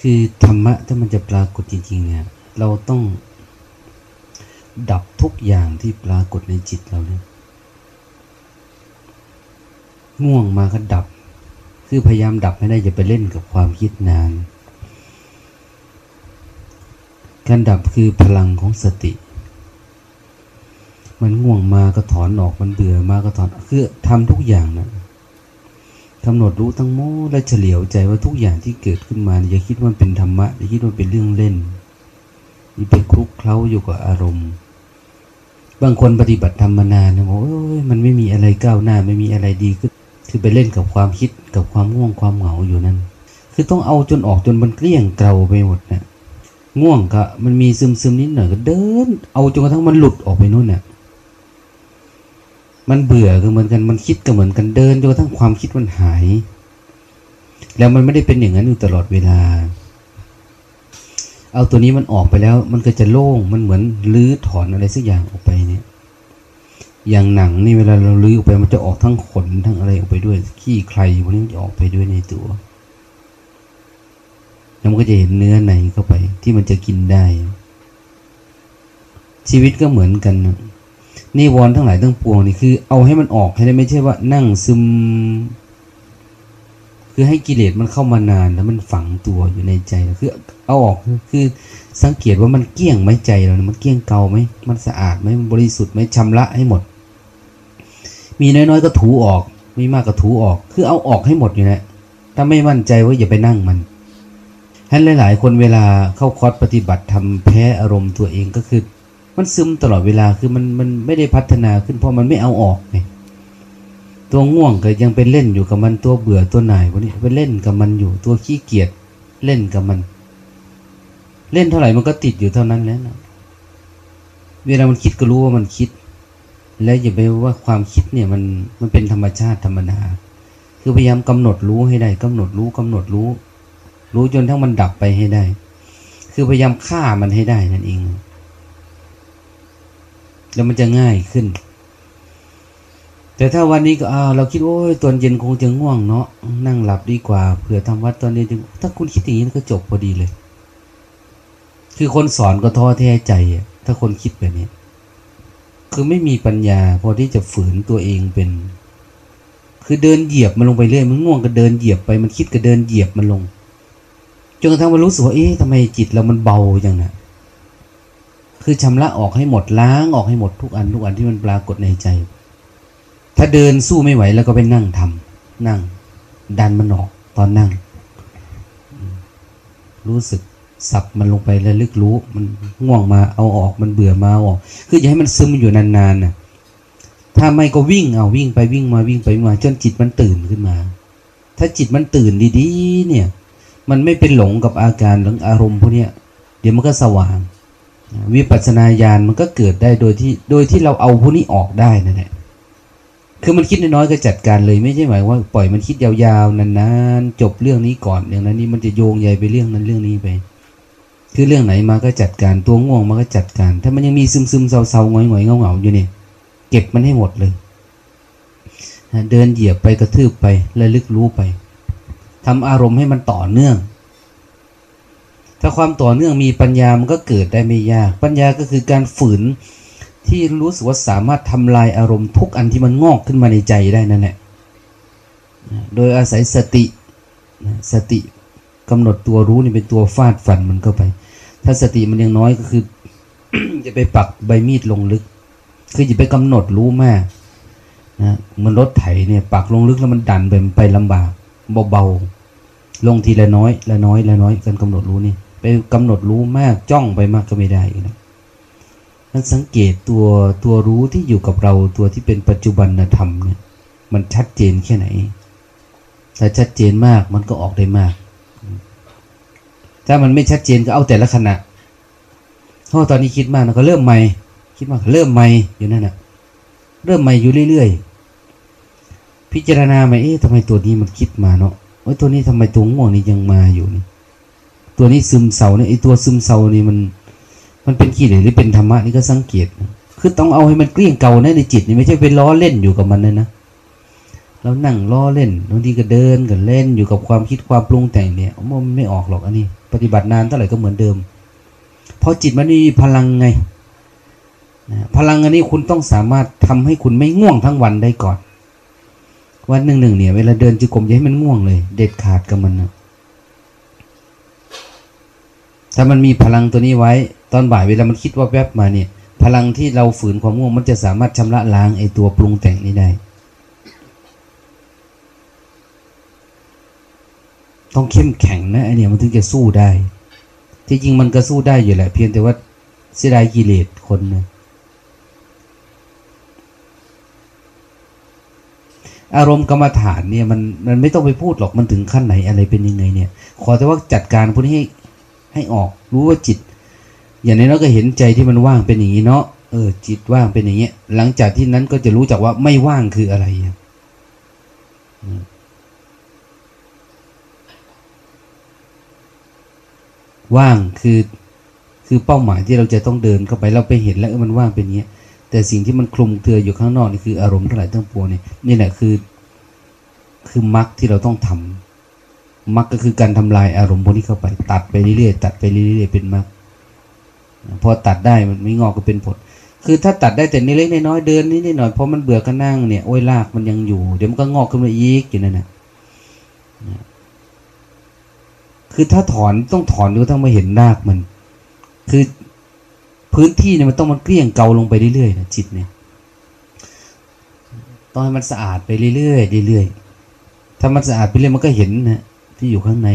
คือธรรมะถ้ามันจะปรากฏจริงๆเนี่ย เราต้องดับทุกอย่างที่ปรากฏในจิตเราเนี่ยง่วงมาก็ดับ คือพยายามดับไม่ได้อย่าไปเล่นกับความคิดนาน การดับคือพลังของสติ มันง่วงมาก็ถอนออกมันเบื่อมาก็ถอน คือทำทุกอย่างนะ กำหนดรู้ทั้งหมดและเฉลียวใจว่าทุกอย่างที่เกิดขึ้นมาอย่าคิดว่าเป็นธรรมะอย่าคิดว่าเป็นเรื่องเล่นอย่าไปคลุกเคล้าอยู่กับอารมณ์ บางคนปฏิบัติธรรมมานานนะบอกโอ้ยมันไม่มีอะไรก้าวหน้าไม่มีอะไรดีขึ้นคือไปเล่นกับความคิดกับความง่วงความเหงาอยู่นั่นคือต้องเอาจนออกจนมันเกลี้ยงเกลาไปหมดเนะง่วงก็มันมีซึมซึมนิดหน่อยก็เดิน เอาจนกระทั่งมันหลุดออกไปนู่นเนี่ย มันเบื่อก็เหมือนกัน มันคิดก็เหมือนกันเดินจนกระทั่งความคิดมันหาย แล้วมันไม่ได้เป็นอย่างนั้นอยู่ตลอดเวลา เอาตัวนี้มันออกไปแล้ว มันก็จะโล่ง มันเหมือนลื้อถอนอะไรสักอย่างออกไปเนี่ย อย่างหนังนี่เวลาเราลื้อออกไป มันจะออกทั้งขนทั้งอะไรออกไปด้วย ขี้ใครพวกนี้จะออกไปด้วยในตัว แล้วมันก็จะเห็นเนื้อในเข้าไป ที่มันจะกินได้ ชีวิตก็เหมือนกันนะ นิวรณ์ทั้งหลายทั้งปวงนี่คือ เอาให้มันออกให้ได้ไม่ใช่ว่านั่งซึม คือให้กิเลสมันเข้ามานานแล้วมันฝังตัวอยู่ในใจคือเอาออกคือสังเกตว่ามันเกี้ยงไหมใจเรามันเกี้ยงเกาไหมมันสะอาดไหมบริสุทธิ์ไหมชำระให้หมด มีน้อยๆก็ถูออกมีมากก็ถูออก คือเอาออกให้หมดอยู่นะถ้าไม่มั่นใจว่าอย่าไปนั่งมันฉะนั้นหลาย ๆ คนเวลาเข้าคอร์สปฏิบัติทำแพ้อารมณ์ตัวเองก็คือ มันซึมตลอดเวลาคือมันมันไม่ได้พัฒนาขึ้นเพราะมันไม่เอาออกไงตัวง่วงก็ยังไปเล่นอยู่กับมันตัวเบื่อตัวหน่ายพวกนี้ไปเล่นกับมันอยู่ตัวขี้เกียจเล่นกับมัน เล่นเท่าไหร่มันก็ติดอยู่เท่านั้นแล้วนะเวลามันคิดก็รู้ว่ามันคิด และอย่าไปว่าความคิดเนี่ยมันมันเป็นธรรมชาติธรรมดาคือพยายามกำหนดรู้ให้ได้กำหนดรู้กำหนดรู้ รู้จนทั้งมันดับไปให้ได้ คือพยายามฆ่ามันให้ได้นั่นเอง แล้วมันจะง่ายขึ้น แต่ถ้าวันนี้ก็อ้าวเราคิดโอ้ยตอนเย็นคงจะง่วงเนาะนั่งหลับดีกว่าเผื่อทำวัดตอนนี้ถ้าคุณคิดอย่างนี้ก็จบพอดีเลย คือคนสอนก็ท้อแท้ใจถ้าคนคิดแบบนี้คือไม่มีปัญญาพอที่จะฝืนตัวเองเป็น คือเดินเหยียบมันลงไปเรื่อยมันง่วงก็เดินเหยียบไปมันคิดก็เดินเหยียบมันลงจนกระทั่งมันรู้สึกว่าเอ๊ะทำไมจิตเรามันเบาอย่างนั้น คือชำระออกให้หมดล้างออกให้หมดทุกอันทุกอันที่มันปรากฏในใจ ถ้าเดินสู้ไม่ไหวแล้วก็ไปนั่งทำนั่ง ดันมันออกตอนนั่ง รู้สึกสับมันลงไปแล้วลึกรู้ มันง่วงมาเอาออกมันเบื่อมาออก คืออย่าให้มันซึมอยู่นานๆนะถ้าไม่ก็วิ่งเอาวิ่งไปวิ่งมาวิ่งไปมาจนจิตมันตื่นขึ้นมา ถ้าจิตมันตื่นดีๆ เนี่ย มันไม่เป็นหลงกับอาการหรืออารมณ์พวกนี้เดี๋ยวมันก็สว่าง วิปัสสนาญาณมันก็เกิดได้โดยที่โดยที่เราเอาพวกนี้ออกได้นั่นแหละคือมันคิดน้อยๆก็จัดการเลยไม่ใช่หมายว่าปล่อยมันคิดยาวๆนานๆจบเรื่องนี้ก่อนอย่างนั้นนี่มันจะโยงใยไปเรื่องนั้นเรื่องนี้ไป คือเรื่องไหนมาก็จัดการตัวง่วงมาก็จัดการ ถ้ามันยังมีซึมๆเศร้าๆหงอยๆเงาๆอยู่เนี่ยเก็บมันให้หมดเลยเดินเหยียบไปกระทืบไประลึกรู้ไปทำอารมณ์ให้มันต่อเนื่อง ถ้าความต่อเนื่องมีปัญญามันก็เกิดได้ไม่ยาก ปัญญาก็คือการฝืนที่รู้สึกว่าสามารถทำลายอารมณ์ทุกอันที่มันงอกขึ้นมาในใจได้นั่นแหละโดยอาศัยสติสติกำหนดตัวรู้นี่เป็นตัวฟาดฟันมันเข้าไป ถ้าสติมันยังน้อยก็คือจะไปปักใบมีดลงลึก คือจะไปกำหนดรู้มากนะมันรถไถเนี่ยปักลงลึกแล้วมันดันไปไปลำบากเบาๆลงทีละน้อยละน้อยละน้อยการกำหนดรู้นี่ ไปกำหนดรู้มากจ้องไปมากก็ไม่ได้นะนั้นสังเกตตัวตัวรู้ที่อยู่กับเราตัวที่เป็นปัจจุบันธรรมเนี่ยมันชัดเจนแค่ไหน ถ้าชัดเจนมากมันก็ออกได้มาก ถ้ามันไม่ชัดเจนก็เอาแต่ละขณะเพราะตอนนี้คิดมากนะก็เริ่มใหม่ คิดมากเริ่มใหม่อยู่นั่นนะเริ่มใหม่อยู่เรื่อยๆ พิจารณาใหม่เอ๊ะทำไมตัวนี้มันคิดมาเนาะโอ้ยตัวนี้ทำไมตัวง่วงนี่ยังมาอยู่นี่ ตัวนี้ซึมเศร้าเนี่ยไอตัวซึมเศร้านี่มัน มันเป็นขี้เหร่หรือเป็นธรรมะนี่ก็สังเกต คือต้องเอาให้มันเกลี้ยงเก่านะในจิตนี่ไม่ใช่ไปล้อเล่นอยู่กับมันเลยนะเรานั่งล้อเล่นบางทีก็เดินก็เล่นอยู่กับความคิดความปรุงแต่งเนี่ยมันไม่ออกหรอกอันนี้ ปฏิบัตินานเท่าไหร่ก็เหมือนเดิม เพราะจิตมันมีพลังไงพลังอันนี้คุณต้องสามารถทำให้คุณไม่ง่วงทั้งวันได้ก่อน วันหนึ่งหนึ่งเนี่ยเวลาเดินจุกรมอย่าให้มันง่วงเลย เด็ดขาดกับมันนะ ถ้ามันมีพลังตัวนี้ไว้ ตอนบ่ายเวลามันคิดว่าแวบมาเนี่ย พลังที่เราฝืนความง่วงมันจะสามารถชำระล้างไอ้ตัวปรุงแต่งนี้ได้ ต้องเข้มแข็งนะไอเนี่ยมันถึงจะสู้ได้ ที่จริงมันก็สู้ได้อยู่แหละ เพียงแต่ว่าเสียดายกิเลสคนนะอารมณ์กรรมฐานเนี่ยมันมันไม่ต้องไปพูดหรอกมันถึงขั้นไหนอะไรเป็นยังไงเนี่ย ขอแต่ว่าจัดการพวกนี้ให้ ให้ออก รู้ว่าจิต อย่างนี้เราก็เห็นใจที่มันว่างเป็นอย่างนี้เนาะเออ จิตว่างเป็นอย่างเงี้ย หลังจากที่นั้นก็จะรู้จักว่าไม่ว่างคืออะไรว่างคือคือเป้าหมายที่เราจะต้องเดินเข้าไปเราไปเห็นแล้วมันว่างเป็นอย่างเงี้ย แต่สิ่งที่มันคลุมเตืออยู่ข้างนอกนี่คืออารมณ์ทั้งหลายทั้งปวงนี่นี่แหละคือ คือมรรคที่เราต้องทำ มรรคก็คือการทำลายอารมณ์พวกนี้เข้าไป ตัดไปเรื่อยๆตัดไปเรื่อยๆเป็นมรรคพอตัดได้มันไม่งอกก็เป็นผล คือถ้าตัดได้แต่นิดเล็กน้อยเดินนิดหน่อยพอมันเบื่อก็นั่งเนี่ยโอ้ยลากมันยังอยู่ เดี๋ยวมันก็งอกขึ้นมาอีกอยู่นั่นนะคือถ้าถอนต้องถอนดูต้องมาเห็นรากมัน คือพื้นที่เนี่ยมันต้องมันเกลี้ยงเกาลงไปเรื่อยๆนะจิตเนี่ยต้องให้มันสะอาดไปเรื่อยๆเรื่อยๆถ้ามันสะอาดไปเรื่อยมันก็เห็นนะ ที่อยู่ข้างใน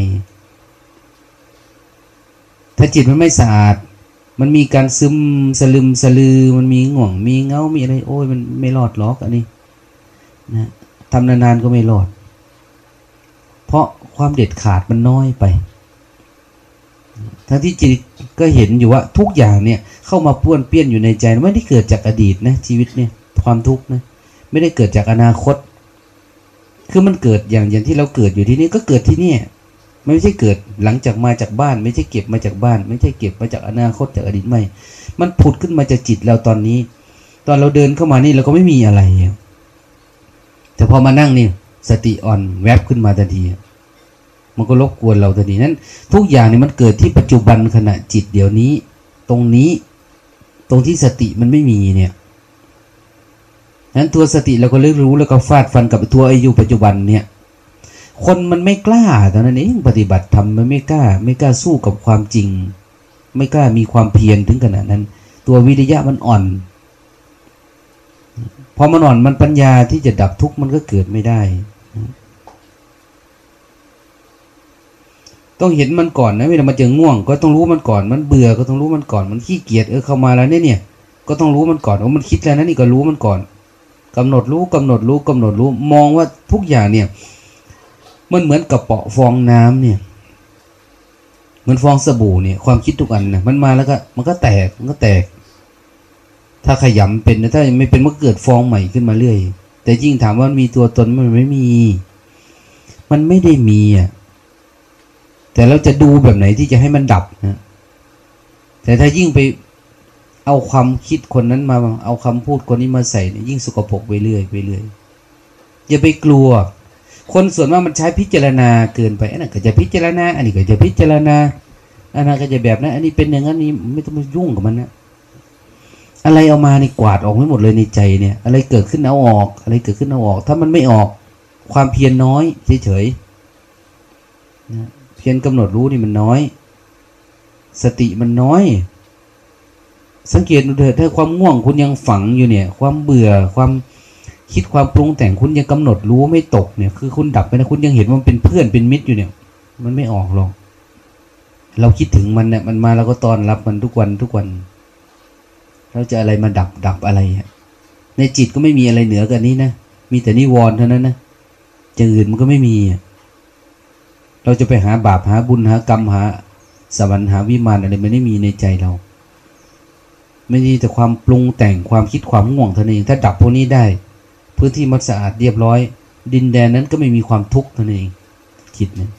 ถ้าจิตมันไม่สะอาด มันมีการซึมสลึมสลือ มันมีง่วง มีเงา มีอะไร โอ้ย มันไม่รอดหรอกอันนี้นะทำนานๆก็ไม่รอด เพราะความเด็ดขาดมันน้อยไป ทั้งที่จิตก็เห็นอยู่ว่าทุกอย่างเนี่ย เข้ามาป้วนเปี้ยนอยู่ในใจ ไม่ได้เกิดจากอดีตนะชีวิตเนี่ย ความทุกข์นะ ไม่ได้เกิดจากอนาคต คือมันเกิดอย่างอย่างที่เราเกิดอยู่ที่นี่ก็เกิดที่นี่ไม่ใช่เกิดหลังจากมาจากบ้าน ไม่ใช่เก็บมาจากบ้าน ไม่ใช่เก็บมาจากอนาคตจากอดีตไม่ มันผุดขึ้นมาจากจิตเราตอนนี้ ตอนเราเดินเข้ามานี่เราก็ไม่มีอะไร แต่พอมานั่งนี่สติอ่อนแวบขึ้นมาทันที มันก็รบกวนเราทันทีนั้น ทุกอย่างนี่มันเกิดที่ปัจจุบันขณะจิตเดี๋ยวนี้ ตรงนี้ ตรงที่สติมันไม่มีเนี่ย นั้นตัวสติเราก็เลือกรู้แล้วก็ฟาดฟันกับตัวอายุปัจจุบันเนี่ย คนมันไม่กล้าตอนนั้นเองปฏิบัติทำมันไม่กล้า ไม่กล้าสู้กับความจริง ไม่กล้ามีความเพียรถึงขนาดนั้น ตัววิริยะมันอ่อนพอมันอ่อนมันปัญญาที่จะดับทุกข์มันก็เกิดไม่ได้ ต้องเห็นมันก่อนนะเวลามาเจอง่วง ก็ต้องรู้มันก่อน มันเบื่อก็ต้องรู้มันก่อน มันขี้เกียจเออเข้ามาแล้วเนี่ยเนี่ย ก็ต้องรู้มันก่อนว่ามันคิดแล้วนะนี่ก็รู้มันก่อน กำหนดรู้กำหนดรู้กำหนดรู้ มองว่าทุกอย่างเนี่ย มันเหมือนกระเปาฟองน้ำเนี่ยเหมือนฟองสบู่เนี่ย ความคิดทุกอันนะมันมาแล้วก็มันก็แตกมันก็แตก ถ้าขยำเป็นนะถ้าไม่เป็นมันเกิดฟองใหม่ขึ้นมาเรื่อย แต่ยิ่งถามว่ามีตัวตนมันไม่มี มันไม่ได้มีอะแต่เราจะดูแบบไหนที่จะให้มันดับนะแต่ถ้ายิ่งไป เอาความคิดคนนั้นมา เอาคำพูดคนนี้มาใส่เนี่ยยิ่งสกปรกไปเรื่อยไปเรื่อยอย่าไปกลัว คนส่วนมากมันใช้พิจารณาเกินไปอันนั้นก็จะพิจารณา อันนี้ก็จะพิจารณาอันนั้นก็จะแบบนั้นอันนี้เป็นอย่างนั้นนี่ไม่ต้องมายุ่งกับมันนะอะไรเอามาในกวาดออกไม่หมดเลยในใจเนี่ย อะไรเกิดขึ้นเอาออก อะไรเกิดขึ้นเอาออก ถ้ามันไม่ออก ความเพียรน้อยเฉยๆนะพียรกำหนดรู้นี่มันน้อย สติมันน้อย สังเกตดูเถิดถ้าความง่วงคุณยังฝังอยู่เนี่ย ความเบื่อความคิดความปรุงแต่งคุณยังกำหนดรู้ไม่ตกเนี่ย คือคุณดับไปนะคุณยังเห็นว่ามันเป็นเพื่อนเป็นมิตรอยู่เนี่ย มันไม่ออกหรอกเราคิดถึงมันเนี่ยมันมาเราก็ตอนรับมันทุกวันทุกวันเราจะอะไรมาดับดับอะไรในจิตก็ไม่มีอะไรเหนือกันนี้นะมีแต่นิวรณ์เท่านั้นนะอย่างอื่นมันก็ไม่มี เราจะไปหาบาปหาบุญหากรรมหาสวรรค์หาวิมานอะไรไม่ได้มีในใจเรา ไม่มีแต่ความปรุงแต่งความคิดความง่วงเท่านั้นเอง ถ้าดับพวกนี้ได้ พื้นที่มันสะอาดเรียบร้อย ดินแดนนั้นก็ไม่มีความทุกข์เท่านั้นเองคิดนะ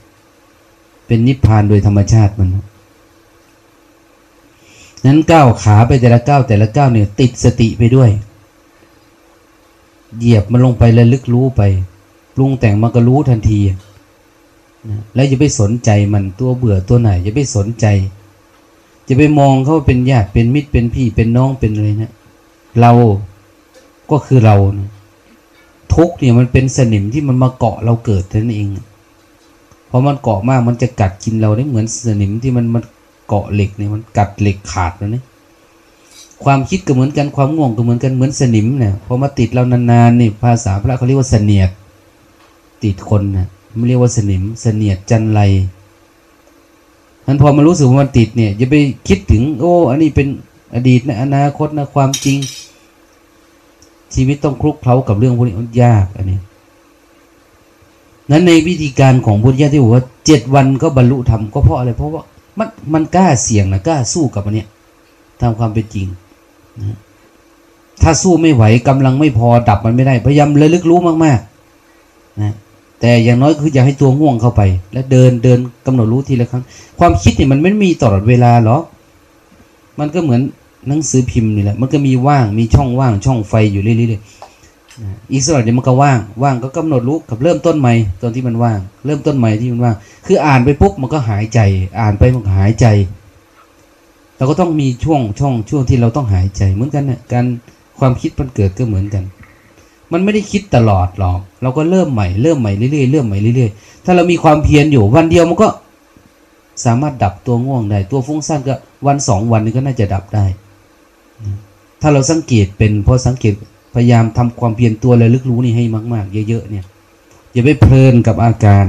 เป็นนิพพานโดยธรรมชาติมันนั้นก้าวขาไปแต่ละก้าวแต่ละก้าวเนี่ยติดสติไปด้วย เหยียบมันลงไปแล้วลึกรู้ไปปรุงแต่งมันก็รู้ทันทีนะแล้วอย่าไปสนใจมันตัวเบื่อตัวไหนอย่าไปสนใจ จะไปมองเขาเป็นญาติเป็นมิตรเป็นพี่เป็นน้องเป็นอะไรนะเราก็คือเรานะทุกเนี่ยมันเป็นสนิมที่มันมาเกาะเราเกิดนั่นเองพอมันเกาะมากมันจะกัดกินเราได้เหมือนสนิมที่มันมันเกาะเหล็กเนี่ยมันกัดเหล็กขาดแล้วเนี่ยความคิดก็เหมือนกันความง่วงก็เหมือนกันเหมือนสนิมเนี่ยพอมาติดเรานานๆนี่ภาษาพระเขาเรียกว่าเสนียดติดคนนะไม่เรียกว่าสนิมเสนียดจันไร มันพอมารู้สึกว่ามันติดเนี่ยอย่าไปคิดถึง โอ้ อันนี้เป็นอดีตนะอนาคตนะความจริง ชีวิตต้องคลุกเคล้ากับเรื่องพวกนี้มันยากอันนี้นั้นในวิธีการของพุทธเจ้าที่บอกว่าเจ็ดวันก็บรรลุธรรมก็เพราะอะไร เพราะว่ามันมันกล้าเสี่ยงนะกล้าสู้กับอันเนี้ยตามความเป็นจริงนะถ้าสู้ไม่ไหวกำลังไม่พอดับมันไม่ได้ พยายามระลึกรู้มากๆนะ แต่อย่างน้อยคืออย่าให้ตัวง่วงเข้าไป แล้วเดินเดินกำหนดรู้ทีละครั้ง ความคิดเนี่ยมันไม่มีตลอดเวลาหรอกมันก็เหมือนหนังสือพิมพ์นี่แหละมันก็มีว่างมีช่องว่างช่องไฟอยู่เรื่อยๆอีกสักหน่อยเดี๋ยวมันก็ว่างว่างก็กำหนดรู้กับเริ่มต้นใหม่ตอนที่มันว่าง เริ่มต้นใหม่ที่มันว่าง คืออ่านไปปุ๊บมันก็หายใจ อ่านไปมันหายใจเราก็ต้องมีช่วงช่องช่วงที่เราต้องหายใจเหมือนกันเนี่ยการความคิดมันเกิดก็เหมือนกัน มันไม่ได้คิดตลอดหรอก เราก็เริ่มใหม่เริ่มใหม่เรื่อยๆเริ่มใหม่เรื่อยๆ ถ้าเรามีความเพียรอยู่วันเดียวมันก็สามารถดับตัวง่วงได้ ตัวฟุ้งซ่านก็วันสองวันนี้ก็น่าจะดับได้ ถ้าเราสังเกตเป็นพอสังเกตพยายามทำความเพียรตัวระลึกรู้นี่ให้มาก ๆ เยอะๆเนี่ยอย่าไปเพลินกับอาการ